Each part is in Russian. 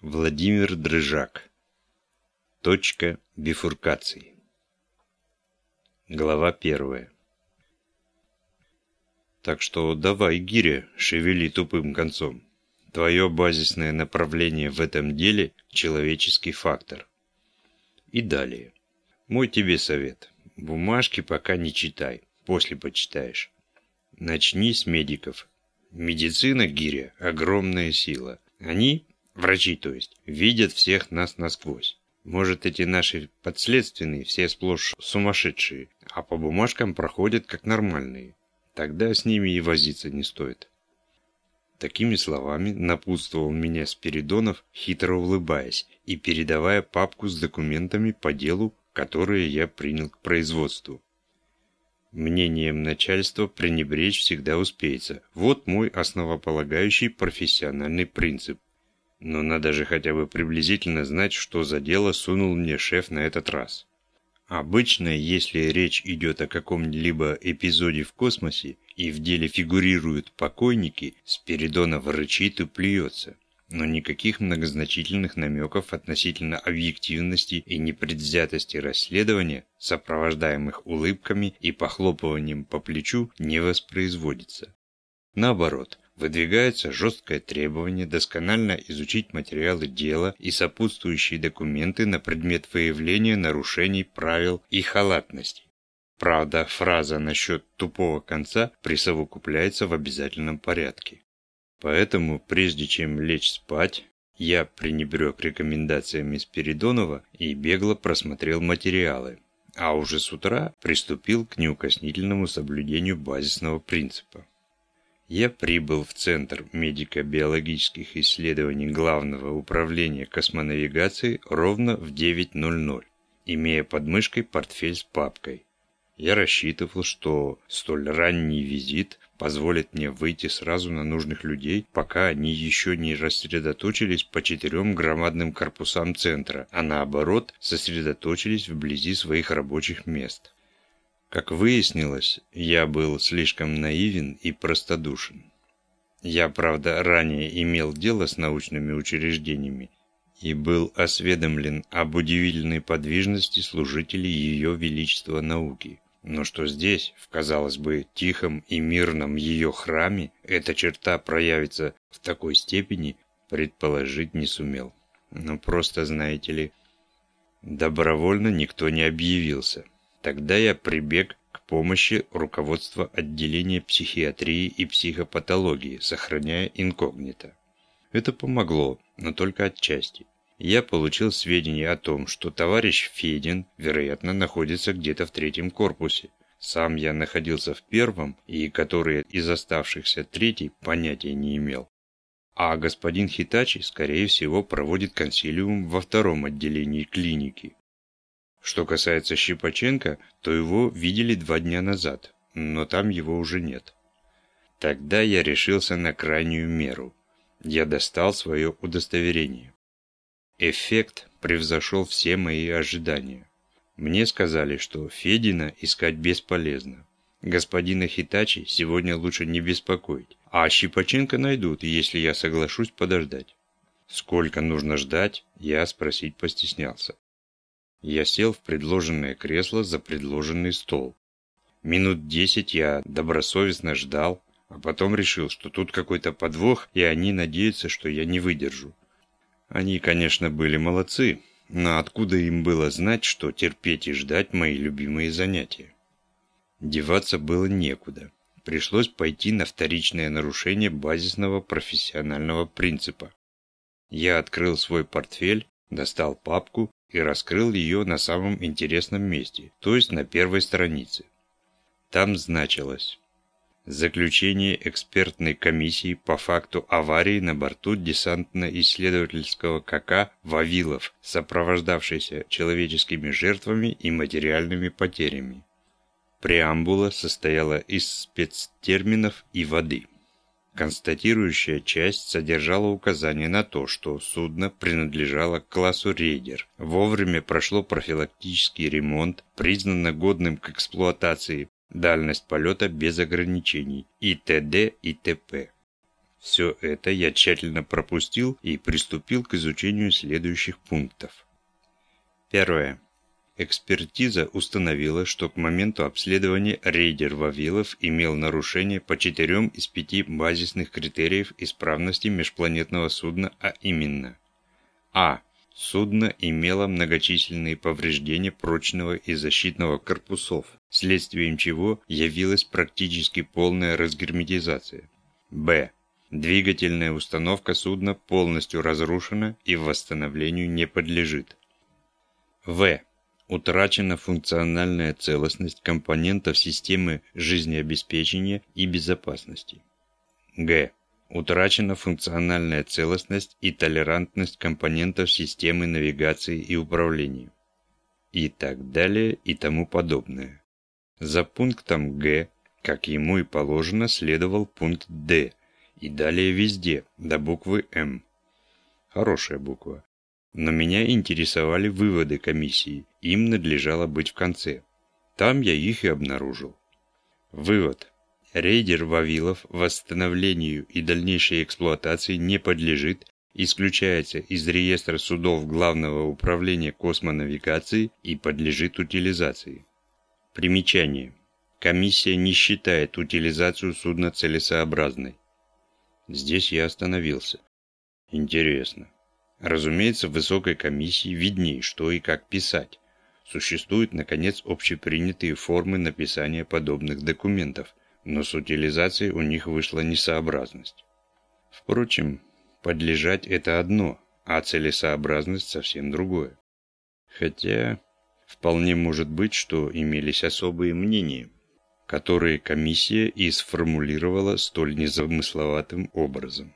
Владимир Дрыжак. Точка бифуркации. Глава первая. Так что давай, Гиря, шевели тупым концом. Твое базисное направление в этом деле – человеческий фактор. И далее. Мой тебе совет. Бумажки пока не читай, после почитаешь. Начни с медиков. Медицина, Гиря, огромная сила. Они Врачи, то есть, видят всех нас насквозь. Может, эти наши подследственные все сплошь сумасшедшие, а по бумажкам проходят как нормальные. Тогда с ними и возиться не стоит. Такими словами напутствовал меня Спиридонов, хитро улыбаясь и передавая папку с документами по делу, которые я принял к производству. Мнением начальства пренебречь всегда успеется. Вот мой основополагающий профессиональный принцип. Но надо же хотя бы приблизительно знать, что за дело сунул мне шеф на этот раз. Обычно, если речь идет о каком-либо эпизоде в космосе и в деле фигурируют покойники, Спиридонов рычит и плюется. Но никаких многозначительных намеков относительно объективности и непредвзятости расследования, сопровождаемых улыбками и похлопыванием по плечу, не воспроизводится. Наоборот, выдвигается жесткое требование досконально изучить материалы дела и сопутствующие документы на предмет выявления нарушений правил и халатности. Правда, фраза насчет тупого конца присовокупляется в обязательном порядке. Поэтому, прежде чем лечь спать, я пренебрег рекомендациями Спиридонова и бегло просмотрел материалы, а уже с утра приступил к неукоснительному соблюдению базисного принципа я прибыл в Центр медико-биологических исследований Главного управления космонавигации ровно в 9.00, имея под мышкой портфель с папкой. Я рассчитывал, что столь ранний визит позволит мне выйти сразу на нужных людей, пока они еще не рассредоточились по четырем громадным корпусам центра, а наоборот сосредоточились вблизи своих рабочих мест. Как выяснилось, я был слишком наивен и простодушен. Я, правда, ранее имел дело с научными учреждениями и был осведомлен об удивительной подвижности служителей Ее Величества науки. Но что здесь, в, казалось бы, тихом и мирном ее храме, эта черта проявится в такой степени, предположить не сумел. Но просто, знаете ли, добровольно никто не объявился. Тогда я прибег к помощи руководства отделения психиатрии и психопатологии, сохраняя инкогнито. Это помогло, но только отчасти. Я получил сведения о том, что товарищ Федин, вероятно, находится где-то в третьем корпусе. Сам я находился в первом, и который из оставшихся третий понятия не имел. А господин Хитачи, скорее всего, проводит консилиум во втором отделении клиники. Что касается Щипаченко, то его видели два дня назад, но там его уже нет. Тогда я решился на крайнюю меру. Я достал свое удостоверение. Эффект превзошел все мои ожидания. Мне сказали, что Федина искать бесполезно. Господина Хитачи сегодня лучше не беспокоить, а Щипаченко найдут, если я соглашусь подождать. Сколько нужно ждать, я спросить постеснялся. Я сел в предложенное кресло за предложенный стол. Минут десять я добросовестно ждал, а потом решил, что тут какой-то подвох, и они надеются, что я не выдержу. Они, конечно, были молодцы, но откуда им было знать, что терпеть и ждать мои любимые занятия? Деваться было некуда. Пришлось пойти на вторичное нарушение базисного профессионального принципа. Я открыл свой портфель, достал папку и раскрыл ее на самом интересном месте, то есть на первой странице. Там значилось Заключение экспертной комиссии по факту аварии на борту десантно-исследовательского КК «Вавилов», сопровождавшейся человеческими жертвами и материальными потерями. Преамбула состояла из спецтерминов и воды. Констатирующая часть содержала указание на то, что судно принадлежало к классу рейдер, вовремя прошло профилактический ремонт, признано годным к эксплуатации, дальность полета без ограничений и т.д. и т.п. Все это я тщательно пропустил и приступил к изучению следующих пунктов. Первое. Экспертиза установила, что к моменту обследования рейдер Вавилов имел нарушение по четырем из пяти базисных критериев исправности межпланетного судна, а именно А. Судно имело многочисленные повреждения прочного и защитного корпусов, следствием чего явилась практически полная разгерметизация. Б. Двигательная установка судна полностью разрушена и восстановлению не подлежит. В. Утрачена функциональная целостность компонентов системы жизнеобеспечения и безопасности. Г. Утрачена функциональная целостность и толерантность компонентов системы навигации и управления. И так далее и тому подобное. За пунктом Г, как ему и положено, следовал пункт Д, и далее везде, до буквы М. Хорошая буква. Но меня интересовали выводы комиссии, им надлежало быть в конце. Там я их и обнаружил. Вывод. Рейдер Вавилов восстановлению и дальнейшей эксплуатации не подлежит, исключается из реестра судов Главного управления космонавигации и подлежит утилизации. Примечание. Комиссия не считает утилизацию судна целесообразной. Здесь я остановился. Интересно. Разумеется, в высокой комиссии видней, что и как писать. Существуют, наконец, общепринятые формы написания подобных документов, но с утилизацией у них вышла несообразность. Впрочем, подлежать это одно, а целесообразность совсем другое. Хотя, вполне может быть, что имелись особые мнения, которые комиссия и сформулировала столь незамысловатым образом.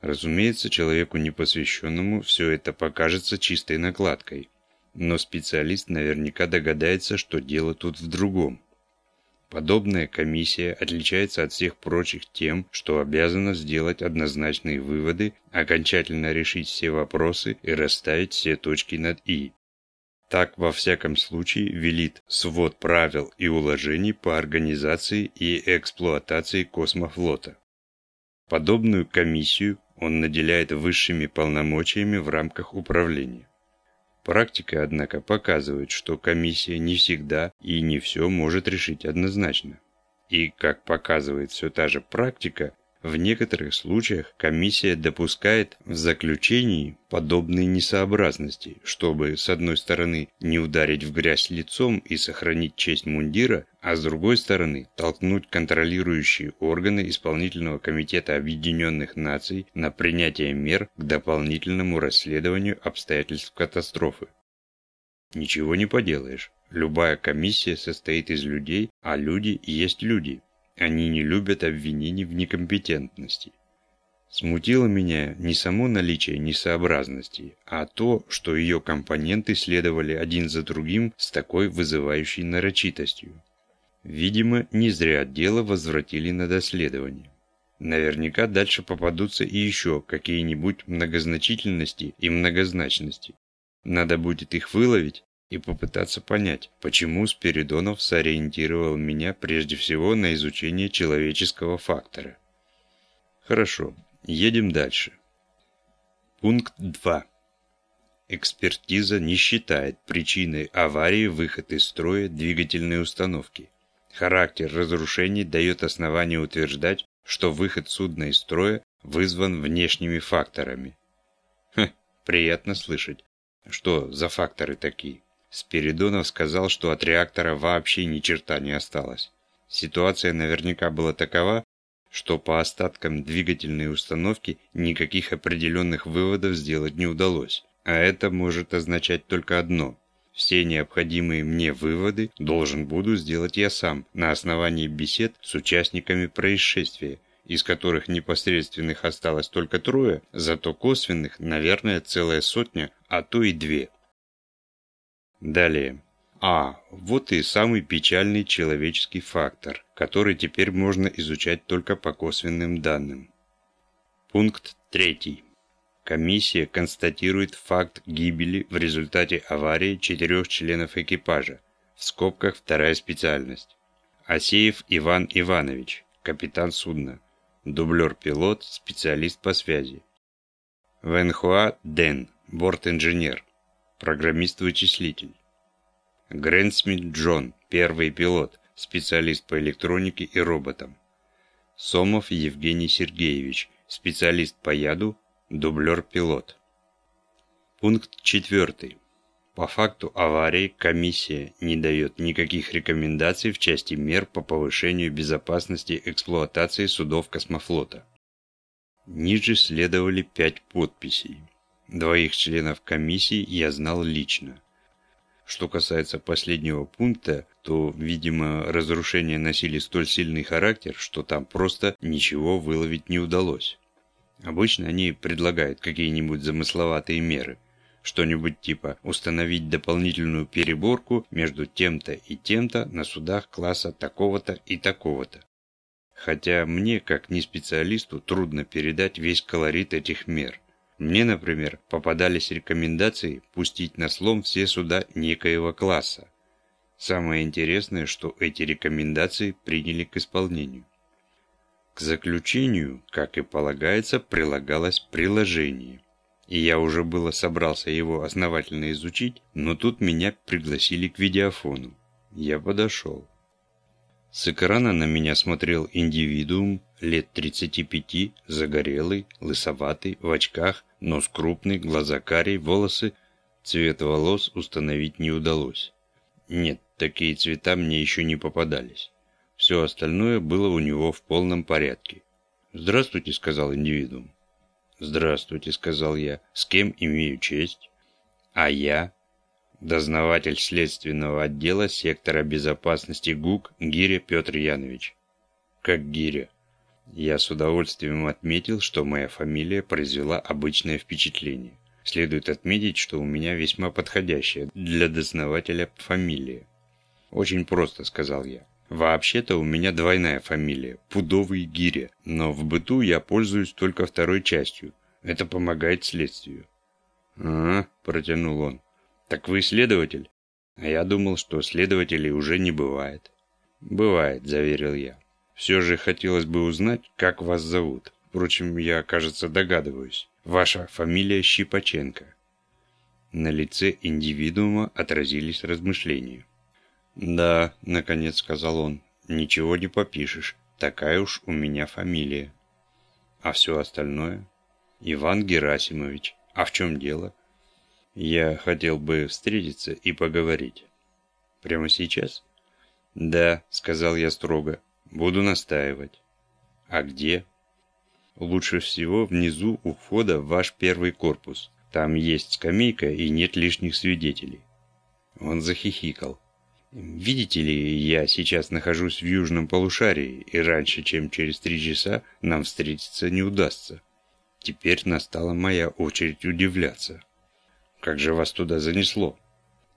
Разумеется, человеку непосвященному все это покажется чистой накладкой, но специалист наверняка догадается, что дело тут в другом. Подобная комиссия отличается от всех прочих тем, что обязана сделать однозначные выводы, окончательно решить все вопросы и расставить все точки над «и». Так, во всяком случае, велит свод правил и уложений по организации и эксплуатации космофлота. Подобную комиссию он наделяет высшими полномочиями в рамках управления. Практика, однако, показывает, что комиссия не всегда и не все может решить однозначно. И, как показывает все та же практика, в некоторых случаях комиссия допускает в заключении подобные несообразности, чтобы, с одной стороны, не ударить в грязь лицом и сохранить честь мундира, а с другой стороны, толкнуть контролирующие органы Исполнительного комитета Объединенных Наций на принятие мер к дополнительному расследованию обстоятельств катастрофы. Ничего не поделаешь. Любая комиссия состоит из людей, а люди есть люди. Они не любят обвинений в некомпетентности. Смутило меня не само наличие несообразностей, а то, что ее компоненты следовали один за другим с такой вызывающей нарочитостью. Видимо, не зря дело возвратили на доследование. Наверняка дальше попадутся и еще какие-нибудь многозначительности и многозначности. Надо будет их выловить и попытаться понять, почему Спиридонов сориентировал меня прежде всего на изучение человеческого фактора. Хорошо, едем дальше. Пункт 2. Экспертиза не считает причиной аварии выход из строя двигательной установки. Характер разрушений дает основание утверждать, что выход судна из строя вызван внешними факторами. Хм, приятно слышать. Что за факторы такие? Спиридонов сказал, что от реактора вообще ни черта не осталось. Ситуация наверняка была такова, что по остаткам двигательной установки никаких определенных выводов сделать не удалось. А это может означать только одно. Все необходимые мне выводы должен буду сделать я сам на основании бесед с участниками происшествия, из которых непосредственных осталось только трое, зато косвенных, наверное, целая сотня, а то и две. Далее. А. Вот и самый печальный человеческий фактор, который теперь можно изучать только по косвенным данным. Пункт 3. Комиссия констатирует факт гибели в результате аварии четырех членов экипажа, в скобках вторая специальность. Асеев Иван Иванович, капитан судна. дублер-пилот, специалист по связи. Венхуа Дэн, борт-инженер, программист-вычислитель. Грэнсмит Джон, первый пилот, специалист по электронике и роботам. Сомов Евгений Сергеевич, специалист по яду, дублер-пилот. Пункт 4. По факту аварии комиссия не дает никаких рекомендаций в части мер по повышению безопасности эксплуатации судов космофлота. Ниже следовали пять подписей. Двоих членов комиссии я знал лично. Что касается последнего пункта, то, видимо, разрушения носили столь сильный характер, что там просто ничего выловить не удалось. Обычно они предлагают какие-нибудь замысловатые меры. Что-нибудь типа установить дополнительную переборку между тем-то и тем-то на судах класса такого-то и такого-то. Хотя мне, как не специалисту, трудно передать весь колорит этих мер. Мне, например, попадались рекомендации пустить на слом все суда некоего класса. Самое интересное, что эти рекомендации приняли к исполнению. К заключению, как и полагается, прилагалось приложение. И я уже было собрался его основательно изучить, но тут меня пригласили к видеофону. Я подошел. С экрана на меня смотрел индивидуум лет 35, загорелый, лысоватый, в очках, нос крупный, глаза карие, волосы. Цвет волос установить не удалось. Нет, такие цвета мне еще не попадались. Все остальное было у него в полном порядке. «Здравствуйте», — сказал индивидуум. «Здравствуйте», — сказал я. «С кем имею честь?» «А я?» Дознаватель следственного отдела сектора безопасности ГУК Гиря Петр Янович. Как Гиря? Я с удовольствием отметил, что моя фамилия произвела обычное впечатление. Следует отметить, что у меня весьма подходящая для дознавателя фамилия. «Очень просто», — сказал я. «Вообще-то у меня двойная фамилия – Пудовый Гиря, но в быту я пользуюсь только второй частью. Это помогает следствию». «А, — протянул он, «Так вы следователь?» А я думал, что следователей уже не бывает. «Бывает», – заверил я. «Все же хотелось бы узнать, как вас зовут. Впрочем, я, кажется, догадываюсь. Ваша фамилия Щипаченко». На лице индивидуума отразились размышления. «Да», – наконец сказал он, – «ничего не попишешь. Такая уж у меня фамилия». «А все остальное?» «Иван Герасимович. А в чем дело?» Я хотел бы встретиться и поговорить. Прямо сейчас? Да, сказал я строго. Буду настаивать. А где? Лучше всего внизу у входа в ваш первый корпус. Там есть скамейка и нет лишних свидетелей. Он захихикал. Видите ли, я сейчас нахожусь в южном полушарии, и раньше, чем через три часа, нам встретиться не удастся. Теперь настала моя очередь удивляться. Как же вас туда занесло?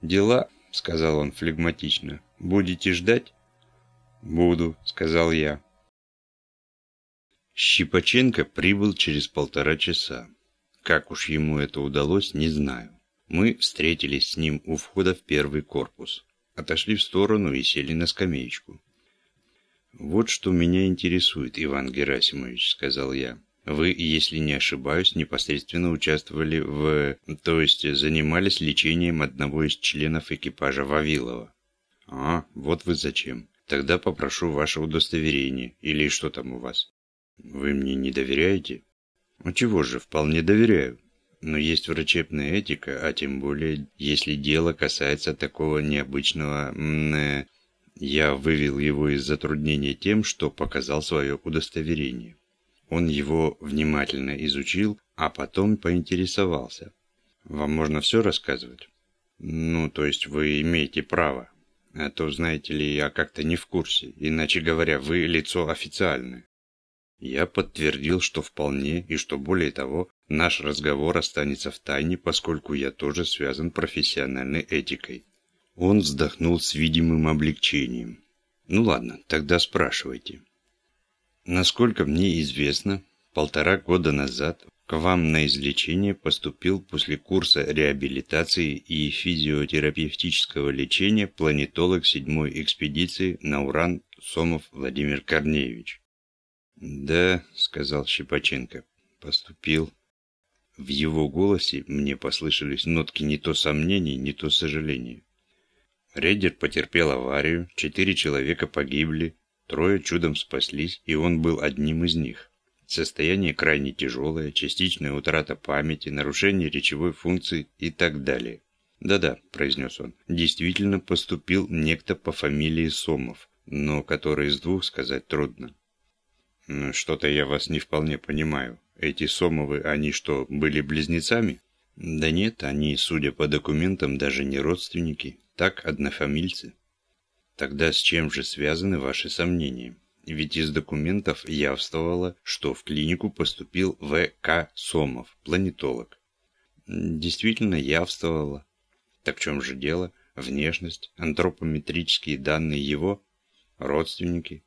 Дела, сказал он флегматично. Будете ждать? Буду, сказал я. Щипаченко прибыл через полтора часа. Как уж ему это удалось, не знаю. Мы встретились с ним у входа в первый корпус. Отошли в сторону и сели на скамеечку. «Вот что меня интересует, Иван Герасимович», — сказал я. Вы, если не ошибаюсь, непосредственно участвовали в... То есть занимались лечением одного из членов экипажа Вавилова. А, вот вы зачем. Тогда попрошу ваше удостоверение. Или что там у вас? Вы мне не доверяете? Ну чего же, вполне доверяю. Но есть врачебная этика, а тем более, если дело касается такого необычного... Э, я вывел его из затруднения тем, что показал свое удостоверение. Он его внимательно изучил, а потом поинтересовался. «Вам можно все рассказывать?» «Ну, то есть вы имеете право. А то, знаете ли, я как-то не в курсе. Иначе говоря, вы лицо официальное». Я подтвердил, что вполне, и что более того, наш разговор останется в тайне, поскольку я тоже связан профессиональной этикой. Он вздохнул с видимым облегчением. «Ну ладно, тогда спрашивайте». Насколько мне известно, полтора года назад к вам на излечение поступил после курса реабилитации и физиотерапевтического лечения планетолог седьмой экспедиции на Уран Сомов Владимир Корнеевич. «Да», — сказал Щепаченко, — «поступил». В его голосе мне послышались нотки не то сомнений, не то сожаления. Рейдер потерпел аварию, четыре человека погибли, трое чудом спаслись, и он был одним из них. Состояние крайне тяжелое, частичная утрата памяти, нарушение речевой функции и так далее. «Да-да», – произнес он, – «действительно поступил некто по фамилии Сомов, но который из двух сказать трудно». «Что-то я вас не вполне понимаю. Эти Сомовы, они что, были близнецами? Да нет, они, судя по документам, даже не родственники, так однофамильцы. Тогда с чем же связаны ваши сомнения? Ведь из документов явствовало, что в клинику поступил В.К. Сомов, планетолог. Действительно явствовало. Так в чем же дело? Внешность, антропометрические данные его, родственники.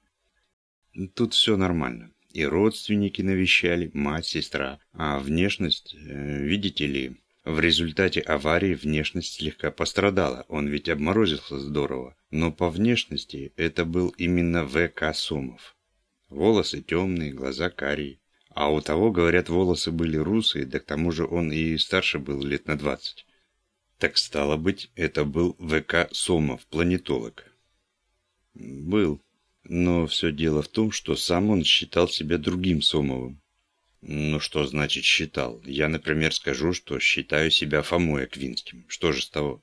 Тут все нормально и родственники навещали, мать, сестра. А внешность, э, видите ли, в результате аварии внешность слегка пострадала, он ведь обморозился здорово. Но по внешности это был именно В.К. Сумов. Волосы темные, глаза карие. А у того, говорят, волосы были русые, да к тому же он и старше был лет на двадцать. Так стало быть, это был В.К. Сомов, планетолог. Был, но все дело в том, что сам он считал себя другим Сомовым. Ну что значит считал? Я, например, скажу, что считаю себя Фомой Аквинским. Что же с того?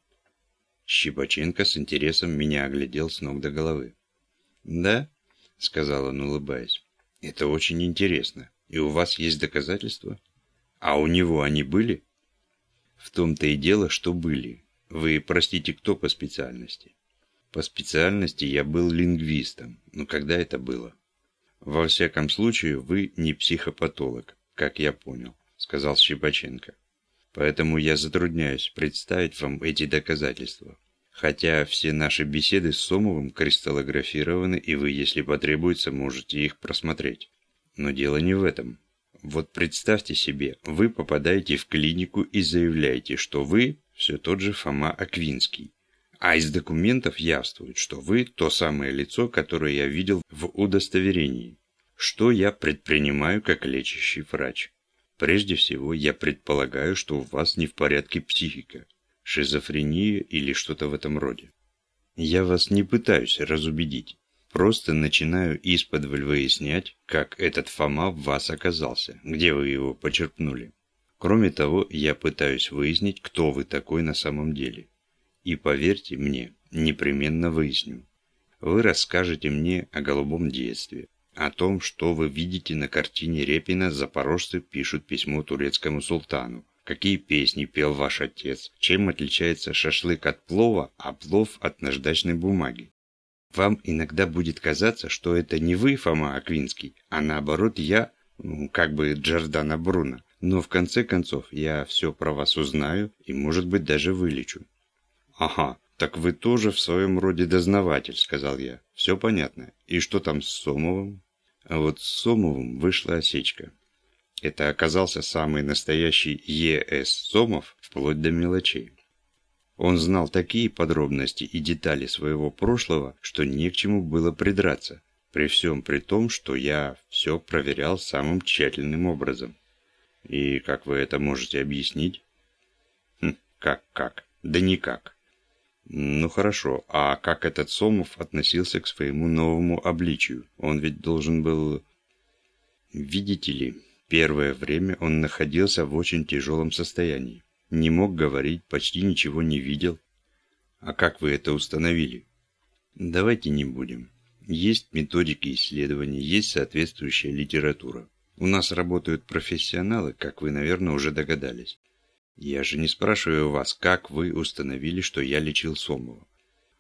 Щипаченко с интересом меня оглядел с ног до головы. «Да?» — сказал он, улыбаясь. «Это очень интересно. И у вас есть доказательства? А у него они были?» «В том-то и дело, что были. Вы, простите, кто по специальности?» По специальности я был лингвистом, но когда это было? Во всяком случае, вы не психопатолог, как я понял, сказал Щепаченко. Поэтому я затрудняюсь представить вам эти доказательства. Хотя все наши беседы с Сомовым кристаллографированы, и вы, если потребуется, можете их просмотреть. Но дело не в этом. Вот представьте себе, вы попадаете в клинику и заявляете, что вы все тот же Фома Аквинский. А из документов явствует, что вы то самое лицо, которое я видел в удостоверении. Что я предпринимаю как лечащий врач? Прежде всего, я предполагаю, что у вас не в порядке психика, шизофрения или что-то в этом роде. Я вас не пытаюсь разубедить. Просто начинаю из-под выяснять, как этот Фома в вас оказался, где вы его почерпнули. Кроме того, я пытаюсь выяснить, кто вы такой на самом деле. И поверьте мне, непременно выясню. Вы расскажете мне о голубом детстве, о том, что вы видите на картине Репина «Запорожцы пишут письмо турецкому султану», какие песни пел ваш отец, чем отличается шашлык от плова, а плов от наждачной бумаги. Вам иногда будет казаться, что это не вы, Фома Аквинский, а наоборот я, ну, как бы Джордана Бруно. Но в конце концов я все про вас узнаю и, может быть, даже вылечу. «Ага, так вы тоже в своем роде дознаватель», — сказал я. «Все понятно. И что там с Сомовым?» А вот с Сомовым вышла осечка. Это оказался самый настоящий Е.С. Сомов, вплоть до мелочей. Он знал такие подробности и детали своего прошлого, что не к чему было придраться, при всем при том, что я все проверял самым тщательным образом. И как вы это можете объяснить? Хм, как-как? Да никак. Ну хорошо, а как этот Сомов относился к своему новому обличию? Он ведь должен был... Видите ли, первое время он находился в очень тяжелом состоянии. Не мог говорить, почти ничего не видел. А как вы это установили? Давайте не будем. Есть методики исследований, есть соответствующая литература. У нас работают профессионалы, как вы, наверное, уже догадались. Я же не спрашиваю вас, как вы установили, что я лечил Сомова.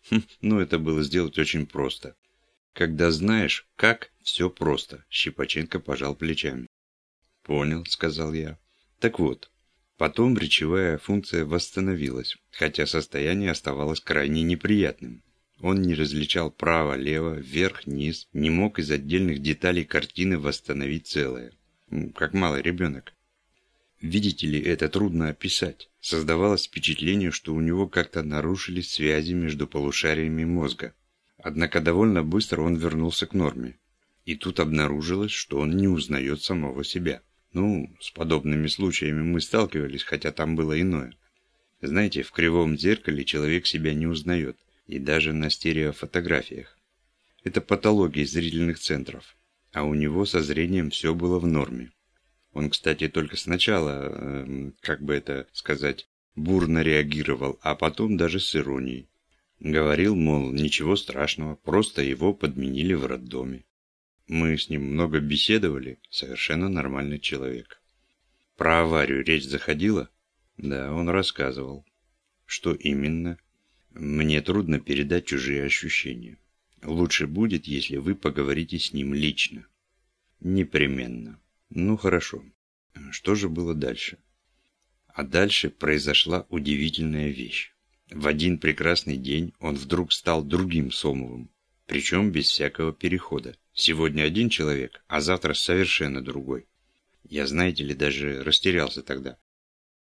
Хм, ну, это было сделать очень просто. Когда знаешь, как, все просто. Щипаченко пожал плечами. Понял, сказал я. Так вот, потом речевая функция восстановилась, хотя состояние оставалось крайне неприятным. Он не различал право, лево, вверх, низ, не мог из отдельных деталей картины восстановить целое. Как малый ребенок. Видите ли, это трудно описать. Создавалось впечатление, что у него как-то нарушились связи между полушариями мозга. Однако довольно быстро он вернулся к норме. И тут обнаружилось, что он не узнает самого себя. Ну, с подобными случаями мы сталкивались, хотя там было иное. Знаете, в кривом зеркале человек себя не узнает, и даже на стереофотографиях. Это патология зрительных центров, а у него со зрением все было в норме. Он, кстати, только сначала, э, как бы это сказать, бурно реагировал, а потом даже с иронией. Говорил, мол, ничего страшного, просто его подменили в роддоме. Мы с ним много беседовали, совершенно нормальный человек. Про аварию речь заходила? Да, он рассказывал. Что именно? Мне трудно передать чужие ощущения. Лучше будет, если вы поговорите с ним лично. Непременно. Ну хорошо. Что же было дальше? А дальше произошла удивительная вещь. В один прекрасный день он вдруг стал другим Сомовым, причем без всякого перехода. Сегодня один человек, а завтра совершенно другой. Я, знаете ли, даже растерялся тогда.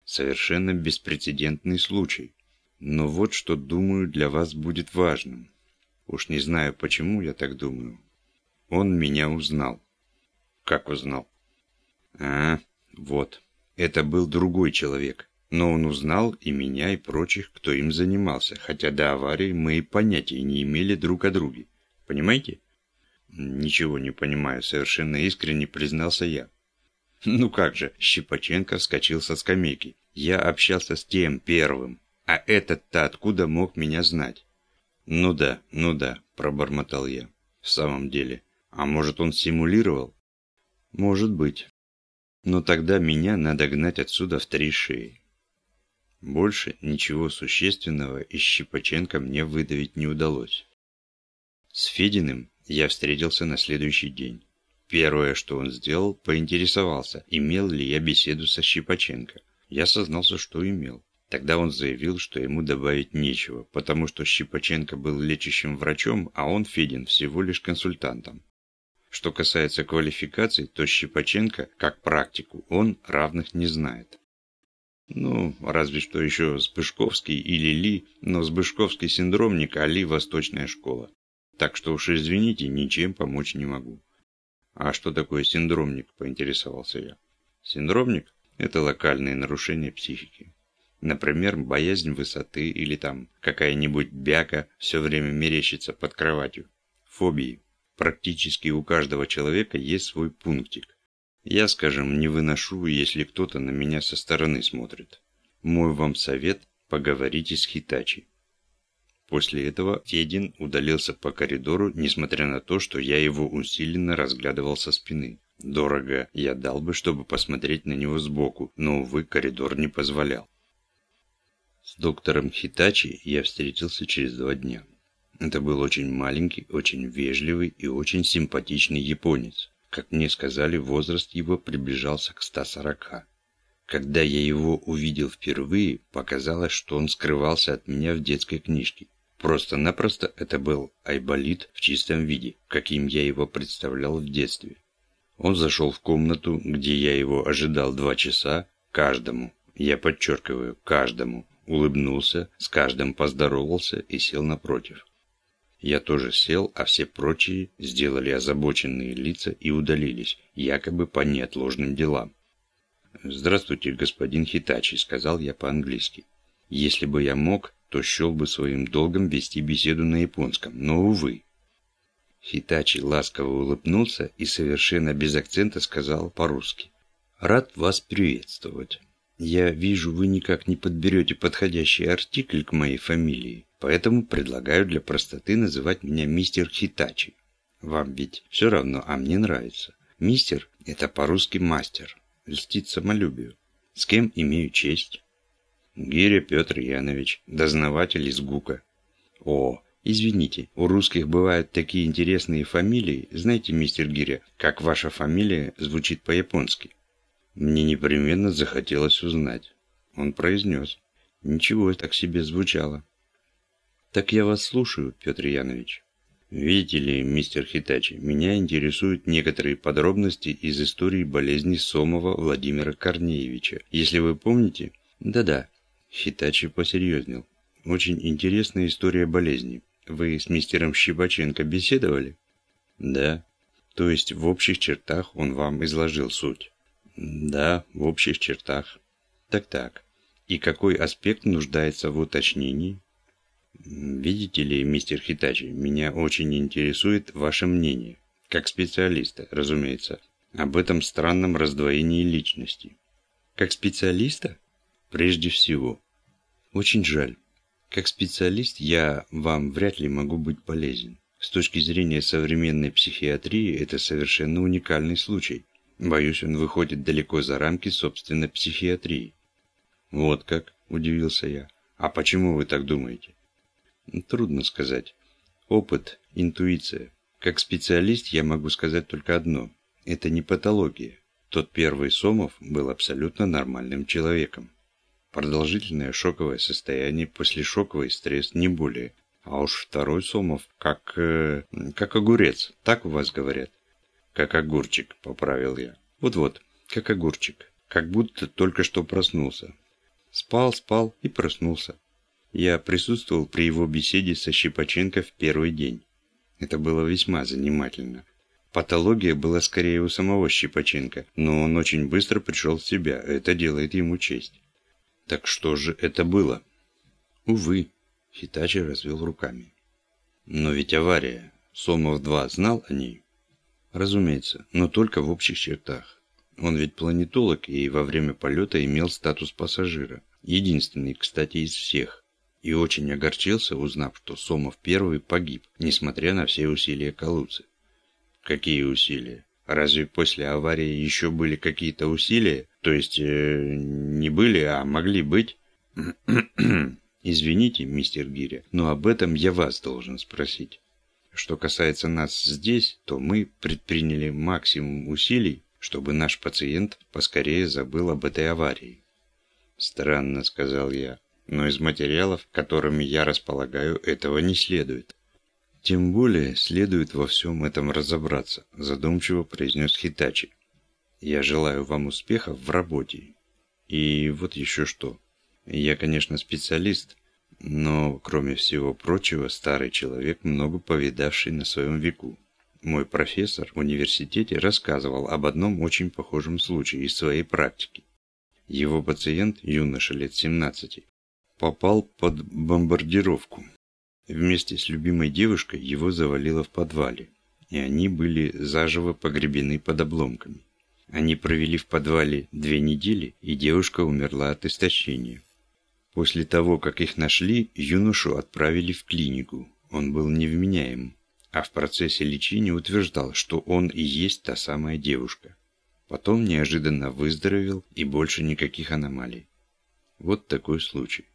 Совершенно беспрецедентный случай. Но вот что, думаю, для вас будет важным. Уж не знаю, почему я так думаю. Он меня узнал. Как узнал? А, вот. Это был другой человек. Но он узнал и меня, и прочих, кто им занимался, хотя до аварии мы и понятия не имели друг о друге. Понимаете? Ничего не понимаю, совершенно искренне признался я. Ну как же, Щипаченко вскочил со скамейки. Я общался с тем первым, а этот-то откуда мог меня знать? Ну да, ну да, пробормотал я. В самом деле, а может он симулировал? Может быть. Но тогда меня надо гнать отсюда в три шеи. Больше ничего существенного из Щипаченко мне выдавить не удалось. С Фединым я встретился на следующий день. Первое, что он сделал, поинтересовался, имел ли я беседу со Щипаченко. Я сознался, что имел. Тогда он заявил, что ему добавить нечего, потому что Щипаченко был лечащим врачом, а он, Федин, всего лишь консультантом. Что касается квалификаций, то Щипаченко, как практику, он равных не знает. Ну, разве что еще Сбышковский или Ли, но Сбышковский синдромник, а Ли восточная школа. Так что уж извините, ничем помочь не могу. «А что такое синдромник?» – поинтересовался я. Синдромник – это локальные нарушения психики. Например, боязнь высоты или там какая-нибудь бяка все время мерещится под кроватью. Фобии. Практически у каждого человека есть свой пунктик. Я, скажем, не выношу, если кто-то на меня со стороны смотрит. Мой вам совет – поговорите с Хитачи. После этого Федин удалился по коридору, несмотря на то, что я его усиленно разглядывал со спины. Дорого я дал бы, чтобы посмотреть на него сбоку, но, увы, коридор не позволял. С доктором Хитачи я встретился через два дня. Это был очень маленький, очень вежливый и очень симпатичный японец. Как мне сказали, возраст его приближался к 140. Когда я его увидел впервые, показалось, что он скрывался от меня в детской книжке. Просто-напросто это был Айболит в чистом виде, каким я его представлял в детстве. Он зашел в комнату, где я его ожидал два часа, каждому, я подчеркиваю, каждому, улыбнулся, с каждым поздоровался и сел напротив. Я тоже сел, а все прочие сделали озабоченные лица и удалились, якобы по неотложным делам. «Здравствуйте, господин Хитачи», — сказал я по-английски. «Если бы я мог, то счел бы своим долгом вести беседу на японском, но, увы». Хитачи ласково улыбнулся и совершенно без акцента сказал по-русски. «Рад вас приветствовать. Я вижу, вы никак не подберете подходящий артикль к моей фамилии, поэтому предлагаю для простоты называть меня мистер Хитачи. Вам ведь все равно, а мне нравится. Мистер – это по-русски мастер, льстит самолюбию. С кем имею честь? Гиря Петр Янович, дознаватель из ГУКа. О, извините, у русских бывают такие интересные фамилии, знаете, мистер Гиря, как ваша фамилия звучит по-японски. Мне непременно захотелось узнать. Он произнес. Ничего, так себе звучало. Так я вас слушаю, Петр Янович. Видите ли, мистер Хитачи, меня интересуют некоторые подробности из истории болезни Сомова Владимира Корнеевича. Если вы помните... Да-да. Хитачи посерьезнел. Очень интересная история болезни. Вы с мистером Щебаченко беседовали? Да. То есть в общих чертах он вам изложил суть? Да, в общих чертах. Так-так. И какой аспект нуждается в уточнении? Видите ли, мистер Хитачи, меня очень интересует ваше мнение, как специалиста, разумеется, об этом странном раздвоении личности. Как специалиста? Прежде всего. Очень жаль. Как специалист я вам вряд ли могу быть полезен. С точки зрения современной психиатрии это совершенно уникальный случай. Боюсь, он выходит далеко за рамки собственной психиатрии. Вот как, удивился я. А почему вы так думаете? Трудно сказать. Опыт, интуиция. Как специалист я могу сказать только одно. Это не патология. Тот первый Сомов был абсолютно нормальным человеком. Продолжительное шоковое состояние, после шоковый стресс, не более. А уж второй Сомов, как... Э, как огурец, так у вас говорят? Как огурчик, поправил я. Вот-вот, как огурчик. Как будто только что проснулся. Спал, спал и проснулся. Я присутствовал при его беседе со Щипаченко в первый день. Это было весьма занимательно. Патология была скорее у самого Щипаченко, но он очень быстро пришел в себя, это делает ему честь. Так что же это было? Увы, Хитачи развел руками. Но ведь авария. Сомов-2 знал о ней? Разумеется, но только в общих чертах. Он ведь планетолог и во время полета имел статус пассажира. Единственный, кстати, из всех и очень огорчился, узнав, что Сомов первый погиб, несмотря на все усилия Калуцы. Какие усилия? Разве после аварии еще были какие-то усилия? То есть, э, не были, а могли быть? Извините, мистер Гиря, но об этом я вас должен спросить. Что касается нас здесь, то мы предприняли максимум усилий, чтобы наш пациент поскорее забыл об этой аварии. Странно, сказал я но из материалов, которыми я располагаю, этого не следует. Тем более следует во всем этом разобраться, задумчиво произнес Хитачи. Я желаю вам успехов в работе. И вот еще что. Я, конечно, специалист, но, кроме всего прочего, старый человек, много повидавший на своем веку. Мой профессор в университете рассказывал об одном очень похожем случае из своей практики. Его пациент, юноша лет 17, попал под бомбардировку. Вместе с любимой девушкой его завалило в подвале, и они были заживо погребены под обломками. Они провели в подвале две недели, и девушка умерла от истощения. После того, как их нашли, юношу отправили в клинику. Он был невменяем, а в процессе лечения утверждал, что он и есть та самая девушка. Потом неожиданно выздоровел и больше никаких аномалий. Вот такой случай.